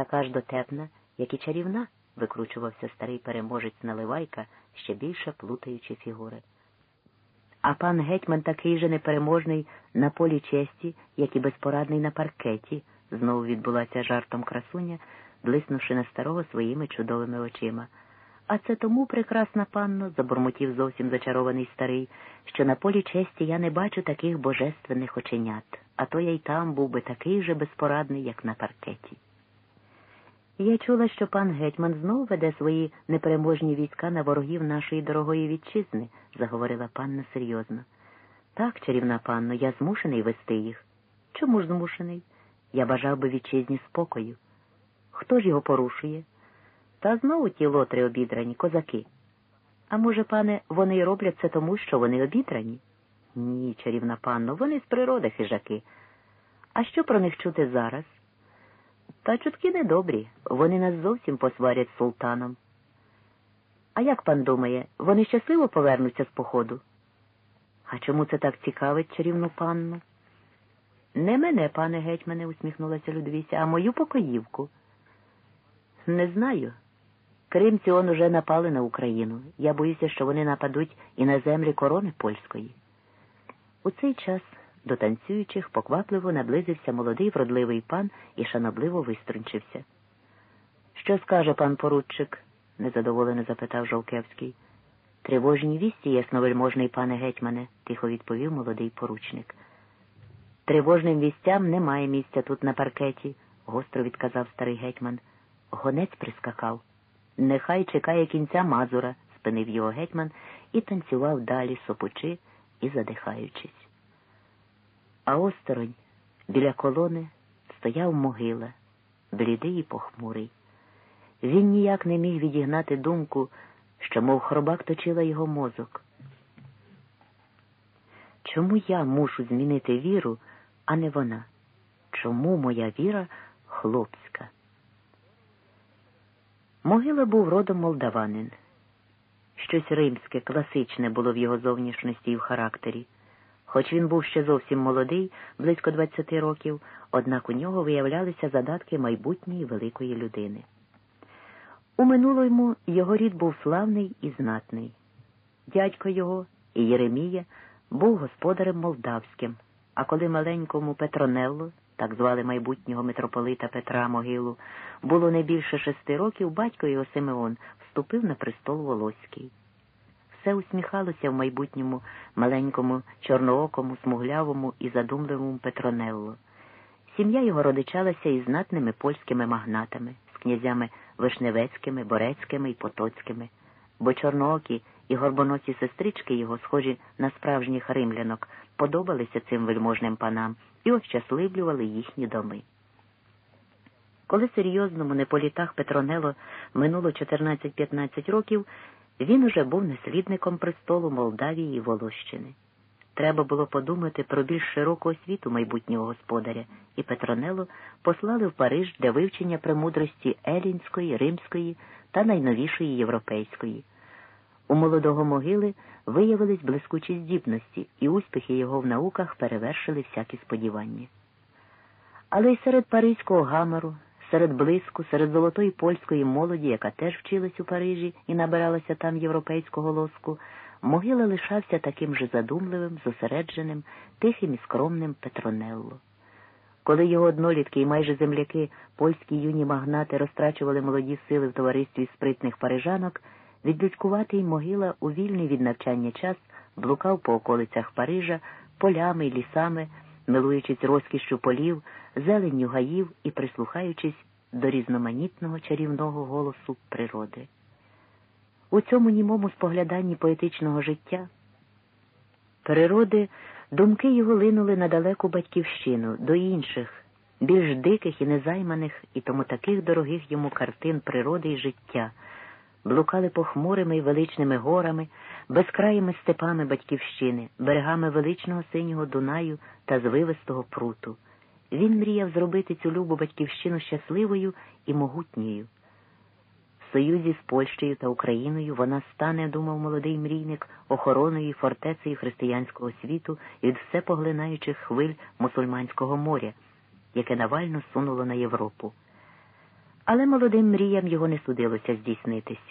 така ж дотепна, як і чарівна, викручувався старий переможець Наливайка, ще більше плутаючи фігури. А пан гетьман такий же непереможний на полі честі, як і безпорадний на паркеті, знову відбулася жартом красуня, блиснувши на старого своїми чудовими очима. А це тому, прекрасна панно, забурмотів зовсім зачарований старий, що на полі честі я не бачу таких божественних оченят, а то я й там був би такий же безпорадний, як на паркеті. Я чула, що пан гетьман знову веде свої непереможні війська на ворогів нашої дорогої вітчизни, заговорила панна серйозно. Так, чарівна панно, я змушений вести їх. Чому ж змушений? Я бажав би вітчизні спокою. Хто ж його порушує? Та знову ті лотри обідрані, козаки. А може, пане, вони й роблять це тому, що вони обідрані? Ні, чарівна панно, вони з природи хижаки. А що про них чути зараз? Та чутки недобрі, вони нас зовсім посварять з султаном. А як пан думає, вони щасливо повернуться з походу? А чому це так цікавить чарівну панну? Не мене, пане гетьмане, усміхнулася Людвіся, а мою покоївку. Не знаю. Кримці он уже напали на Україну. Я боюся, що вони нападуть і на землі корони польської. У цей час до танцюючих поквапливо наблизився молодий вродливий пан і шанобливо виструнчився. Що скаже пан поручик? незадоволено запитав Жовкевський. Тривожні вісті, ясновельможний пане гетьмане, тихо відповів молодий поручник. Тривожним вістям немає місця тут на паркеті, гостро відказав старий гетьман. Гонець прискакав. Нехай чекає кінця мазура, спинив його гетьман і танцював далі, сопучи і задихаючись. А осторонь біля колони стояв могила, блідий і похмурий. Він ніяк не міг відігнати думку, що, мов хробак точила його мозок. Чому я мушу змінити віру, а не вона? Чому моя віра хлопська? Могила був родом молдаванин. Щось римське, класичне було в його зовнішності і в характері. Хоч він був ще зовсім молодий, близько 20 років, однак у нього виявлялися задатки майбутньої великої людини. У минулому його рід був славний і знатний. Дядько його і Єремія був господарем молдавським, а коли маленькому Петронелло, так звали майбутнього митрополита Петра Могилу, було не більше шести років, батько його Симеон вступив на престол Волоський все усміхалося в майбутньому маленькому, чорноокому, смуглявому і задумливому Петронелло. Сім'я його родичалася із знатними польськими магнатами, з князями Вишневецькими, Борецькими і Потоцькими, бо чорноокі і горбоносі сестрички його, схожі на справжніх римлянок, подобалися цим вельможним панам і ощасливлювали їхні доми. Коли серйозному не по літах Петронело минуло 14-15 років, він уже був наслідником престолу Молдавії і Волощини. Треба було подумати про більш широку освіту майбутнього господаря, і Петронело послали в Париж для вивчення премудрості елінської, римської та найновішої європейської. У молодого могили виявились блискучі здібності, і успіхи його в науках перевершили всякі сподівання. Але й серед паризького гамору, серед блиску, серед золотої польської молоді, яка теж вчилась у Парижі і набиралася там європейського лоску, могила лишався таким же задумливим, зосередженим, тихим і скромним Петронелло. Коли його однолітки і майже земляки, польські юні магнати розтрачували молоді сили в товаристві спритних парижанок, відлюдькуватий могила у вільний від навчання час блукав по околицях Парижа, полями й лісами, милуючись розкішшю полів, зеленню гаїв і прислухаючись до різноманітного чарівного голосу природи. У цьому німому спогляданні поетичного життя природи думки його линули на далеку батьківщину, до інших, більш диких і незайманих, і тому таких дорогих йому картин природи і життя, блукали похмурими й величними горами, безкраїми степами батьківщини, берегами величного синього Дунаю та звивистого пруту. Він мріяв зробити цю любу батьківщину щасливою і могутньою. В союзі з Польщею та Україною вона стане, думав молодий мрійник, охороною фортецею християнського світу від всепоглинаючих хвиль мусульманського моря, яке навально сунуло на Європу. Але молодим мріям його не судилося здійснитись.